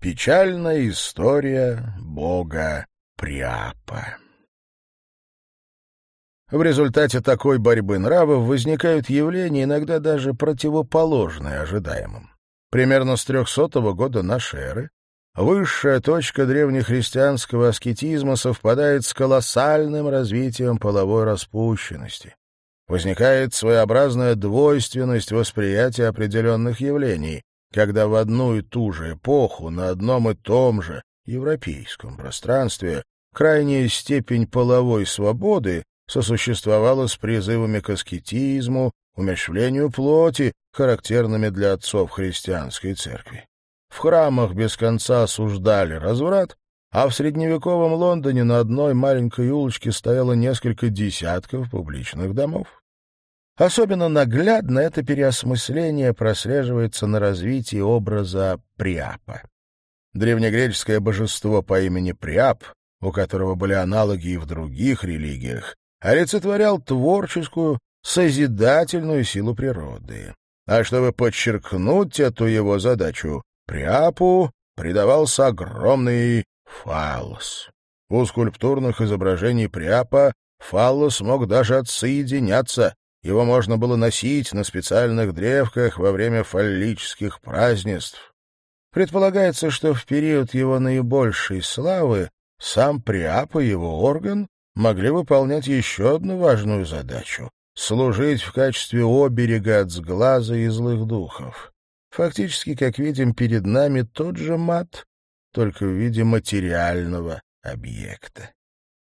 Печальная история бога Приапа. В результате такой борьбы нравов возникают явления, иногда даже противоположные ожидаемым. Примерно с 300 года нашей эры высшая точка древнехристианского аскетизма совпадает с колоссальным развитием половой распущенности. Возникает своеобразная двойственность восприятия определенных явлений, когда в одну и ту же эпоху на одном и том же европейском пространстве крайняя степень половой свободы сосуществовала с призывами к аскетизму, умерщвлению плоти, характерными для отцов христианской церкви. В храмах без конца осуждали разврат, а в средневековом Лондоне на одной маленькой улочке стояло несколько десятков публичных домов. Особенно наглядно это переосмысление прослеживается на развитии образа Приапа. Древнегреческое божество по имени Приап, у которого были аналоги и в других религиях, олицетворял творческую, созидательную силу природы. А чтобы подчеркнуть эту его задачу, Приапу придавался огромный фаллос. У скульптурных изображений Приапа фаллос мог даже отсоединяться, его можно было носить на специальных древках во время фаллических празднеств. Предполагается, что в период его наибольшей славы сам Приап и его орган могли выполнять еще одну важную задачу — служить в качестве оберега от сглаза и злых духов. Фактически, как видим, перед нами тот же мат, только в виде материального объекта.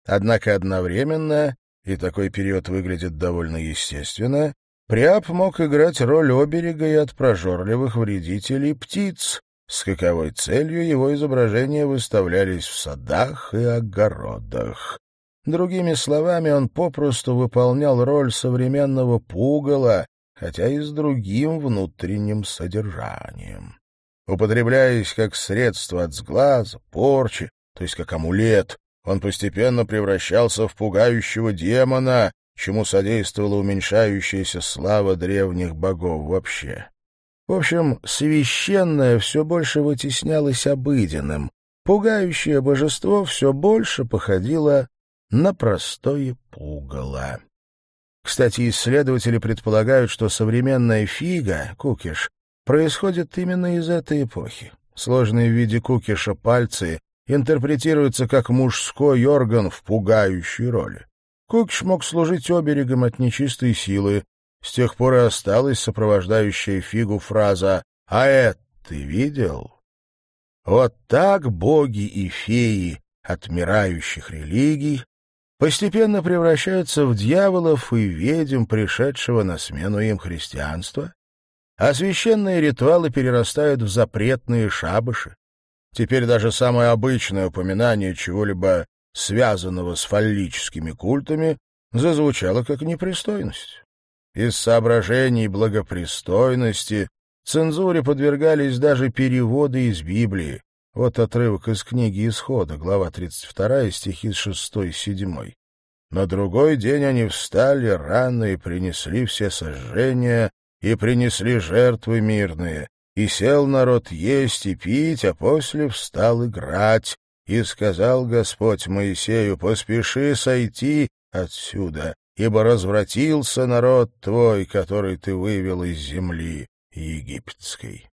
Однако одновременно и такой период выглядит довольно естественно, Приап мог играть роль оберега и от прожорливых вредителей птиц, с каковой целью его изображения выставлялись в садах и огородах. Другими словами, он попросту выполнял роль современного пугала, хотя и с другим внутренним содержанием. Употребляясь как средство от сглаза, порчи, то есть как амулет, он постепенно превращался в пугающего демона, чему содействовала уменьшающаяся слава древних богов вообще. В общем, священное все больше вытеснялось обыденным, пугающее божество все больше походило на простое пугало. Кстати, исследователи предполагают, что современная фига, кукиш, происходит именно из этой эпохи. Сложные в виде кукиша пальцы интерпретируется как мужской орган в пугающей роли. Кукш мог служить оберегом от нечистой силы. С тех пор и осталась сопровождающая фигу фраза «А это ты видел?» Вот так боги и феи отмирающих религий постепенно превращаются в дьяволов и ведьм, пришедшего на смену им христианства, а священные ритуалы перерастают в запретные шабыши, Теперь даже самое обычное упоминание чего-либо связанного с фаллическими культами зазвучало как непристойность. Из соображений благопристойности цензуре подвергались даже переводы из Библии. Вот отрывок из книги Исхода, глава 32, стихи 6 и 7. На другой день они встали рано и принесли все сожжения, и принесли жертвы мирные, и сел народ есть и пить, а после встал играть. И сказал Господь Моисею, поспеши сойти отсюда, ибо развратился народ твой, который ты вывел из земли египетской.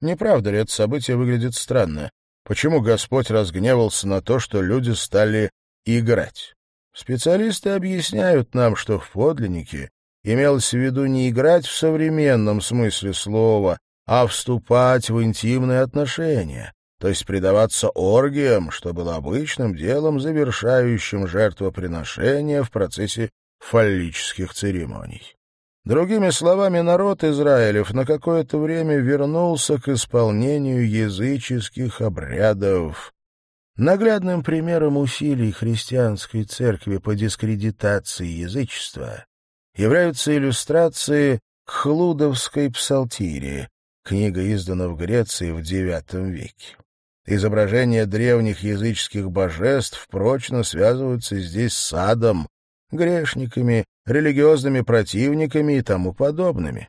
Не правда ли это событие выглядит странно? Почему Господь разгневался на то, что люди стали играть? Специалисты объясняют нам, что в подлиннике имелось в виду не играть в современном смысле слова, а вступать в интимные отношения, то есть предаваться оргиям, что было обычным делом, завершающим жертвоприношение в процессе фаллических церемоний. Другими словами, народ Израилев на какое-то время вернулся к исполнению языческих обрядов. Наглядным примером усилий христианской церкви по дискредитации язычества являются иллюстрации к Хлудовской псалтире, Книга издана в Греции в IX веке. Изображения древних языческих божеств прочно связываются здесь с адом, грешниками, религиозными противниками и тому подобными.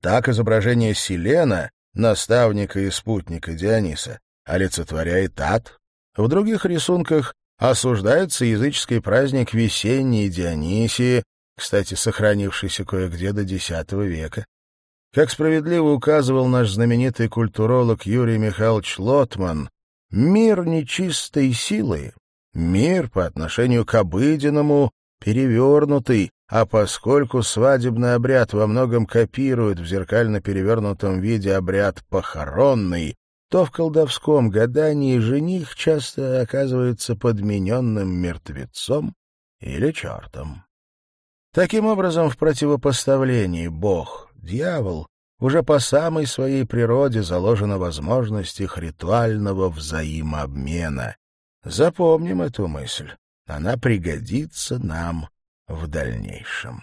Так изображение Селена наставника и спутника Диониса, олицетворяет ад. В других рисунках осуждается языческий праздник весенней Дионисии, кстати, сохранившийся кое-где до X века. Как справедливо указывал наш знаменитый культуролог Юрий Михайлович Лотман, мир нечистой силы, мир по отношению к обыденному, перевернутый, а поскольку свадебный обряд во многом копирует в зеркально перевернутом виде обряд похоронный, то в колдовском гадании жених часто оказывается подмененным мертвецом или чертом. Таким образом, в противопоставлении Бог-дьявол уже по самой своей природе заложена возможность их ритуального взаимообмена. Запомним эту мысль. Она пригодится нам в дальнейшем.